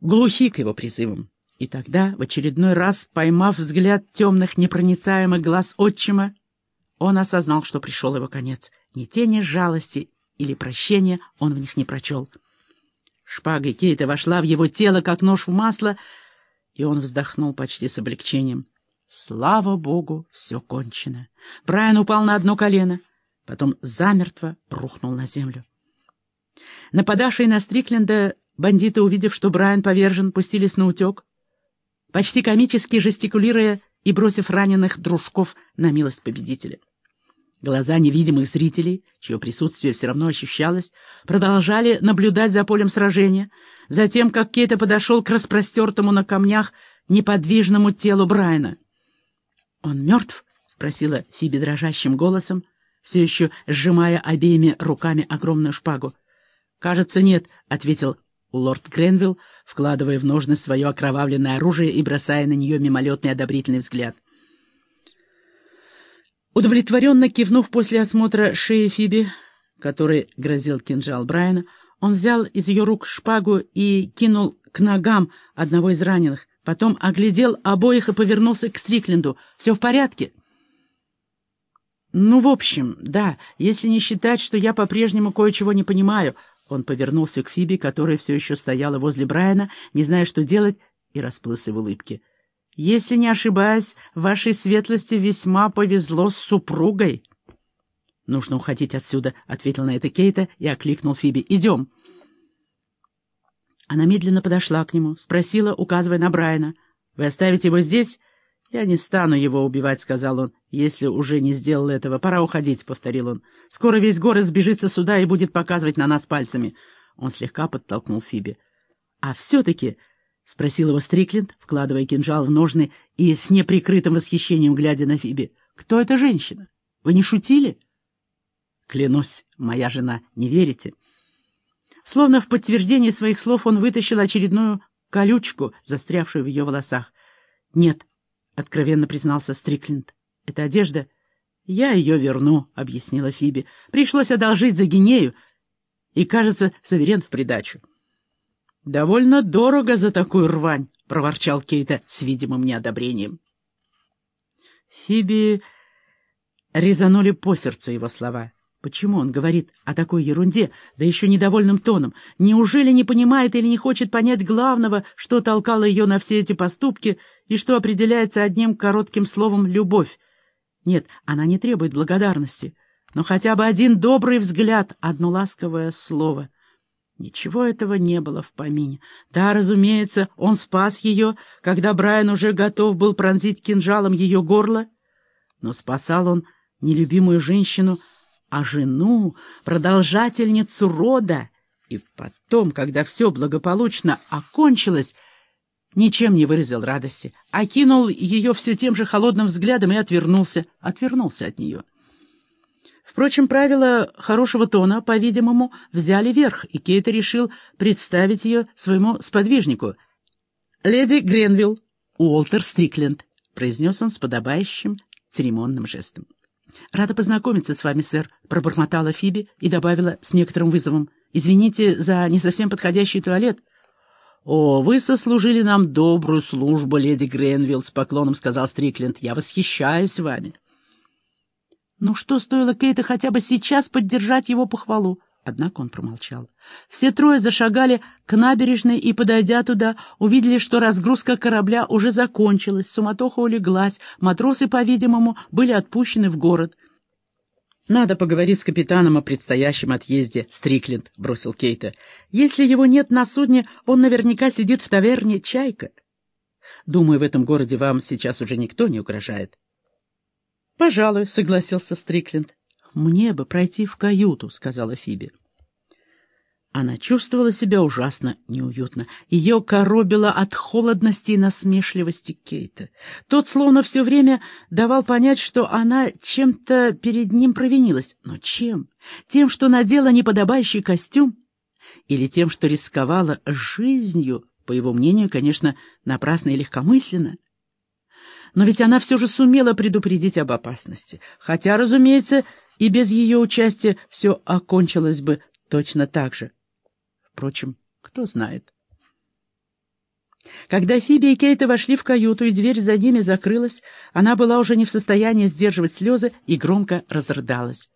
глухи к его призывам. И тогда, в очередной раз, поймав взгляд темных непроницаемых глаз отчима, он осознал, что пришел его конец. Ни тени жалости или прощения он в них не прочел. Шпага Кейта вошла в его тело, как нож в масло, и он вздохнул почти с облегчением. Слава богу, все кончено. Брайан упал на одно колено, потом замертво рухнул на землю. Нападавшие на Стрикленда бандиты, увидев, что Брайан повержен, пустились на утек, почти комически жестикулируя и бросив раненых дружков на милость победителя. Глаза невидимых зрителей, чье присутствие все равно ощущалось, продолжали наблюдать за полем сражения, за тем, как Кейта подошел к распростертому на камнях неподвижному телу Брайана. «Он мертв?» — спросила Фиби дрожащим голосом, все еще сжимая обеими руками огромную шпагу. «Кажется, нет», — ответил лорд Гренвилл, вкладывая в ножны свое окровавленное оружие и бросая на нее мимолетный одобрительный взгляд. Удовлетворенно кивнув после осмотра шеи Фиби, который грозил кинжал Брайана, он взял из ее рук шпагу и кинул к ногам одного из раненых, потом оглядел обоих и повернулся к Стрикленду. «Все в порядке?» «Ну, в общем, да, если не считать, что я по-прежнему кое-чего не понимаю», он повернулся к Фиби, которая все еще стояла возле Брайана, не зная, что делать, и расплылся в улыбке. «Если не ошибаюсь, вашей светлости весьма повезло с супругой». «Нужно уходить отсюда», — ответил на это Кейта и окликнул Фиби. «Идем». Она медленно подошла к нему, спросила, указывая на Брайана. «Вы оставите его здесь?» «Я не стану его убивать», — сказал он. «Если уже не сделал этого, пора уходить», — повторил он. «Скоро весь город сбежится сюда и будет показывать на нас пальцами». Он слегка подтолкнул Фиби. «А все-таки...» — спросил его Стрикленд, вкладывая кинжал в ножны и с неприкрытым восхищением глядя на Фиби. «Кто эта женщина? Вы не шутили?» «Клянусь, моя жена, не верите?» Словно в подтверждение своих слов он вытащил очередную колючку, застрявшую в ее волосах. «Нет, откровенно признался Стрикленд. «Это одежда?» «Я ее верну», — объяснила Фиби. «Пришлось одолжить за гинею, и, кажется, Саверен в придачу». «Довольно дорого за такую рвань», — проворчал Кейта с видимым неодобрением. Фиби резанули по сердцу его слова. Почему он говорит о такой ерунде, да еще недовольным тоном? Неужели не понимает или не хочет понять главного, что толкало ее на все эти поступки и что определяется одним коротким словом «любовь»? Нет, она не требует благодарности, но хотя бы один добрый взгляд, одно ласковое слово. Ничего этого не было в помине. Да, разумеется, он спас ее, когда Брайан уже готов был пронзить кинжалом ее горло, но спасал он нелюбимую женщину, а жену, продолжательницу рода. И потом, когда все благополучно окончилось, ничем не выразил радости, окинул ее все тем же холодным взглядом и отвернулся, отвернулся от нее. Впрочем, правила хорошего тона, по-видимому, взяли верх, и Кейта решил представить ее своему сподвижнику. «Леди Гренвилл, Уолтер Стрикленд», — произнес он с подобающим церемонным жестом. «Рада познакомиться с вами, сэр», — пробормотала Фиби и добавила с некоторым вызовом. «Извините за не совсем подходящий туалет». «О, вы сослужили нам добрую службу, леди Гренвилл», — с поклоном сказал Стрикленд. «Я восхищаюсь вами». Ну что стоило Кейта хотя бы сейчас поддержать его похвалу? Однако он промолчал. Все трое зашагали к набережной и, подойдя туда, увидели, что разгрузка корабля уже закончилась, суматоха улеглась, матросы, по-видимому, были отпущены в город. «Надо поговорить с капитаном о предстоящем отъезде», — Стрикленд бросил Кейта. «Если его нет на судне, он наверняка сидит в таверне «Чайка». Думаю, в этом городе вам сейчас уже никто не угрожает». «Пожалуй», — согласился Стрикленд. «Мне бы пройти в каюту», — сказала Фиби. Она чувствовала себя ужасно неуютно. Ее коробило от холодности и насмешливости Кейта. Тот словно все время давал понять, что она чем-то перед ним провинилась. Но чем? Тем, что надела неподобающий костюм? Или тем, что рисковала жизнью, по его мнению, конечно, напрасно и легкомысленно? Но ведь она все же сумела предупредить об опасности. Хотя, разумеется, и без ее участия все окончилось бы точно так же. Впрочем, кто знает. Когда Фиби и Кейта вошли в каюту, и дверь за ними закрылась, она была уже не в состоянии сдерживать слезы и громко разрыдалась.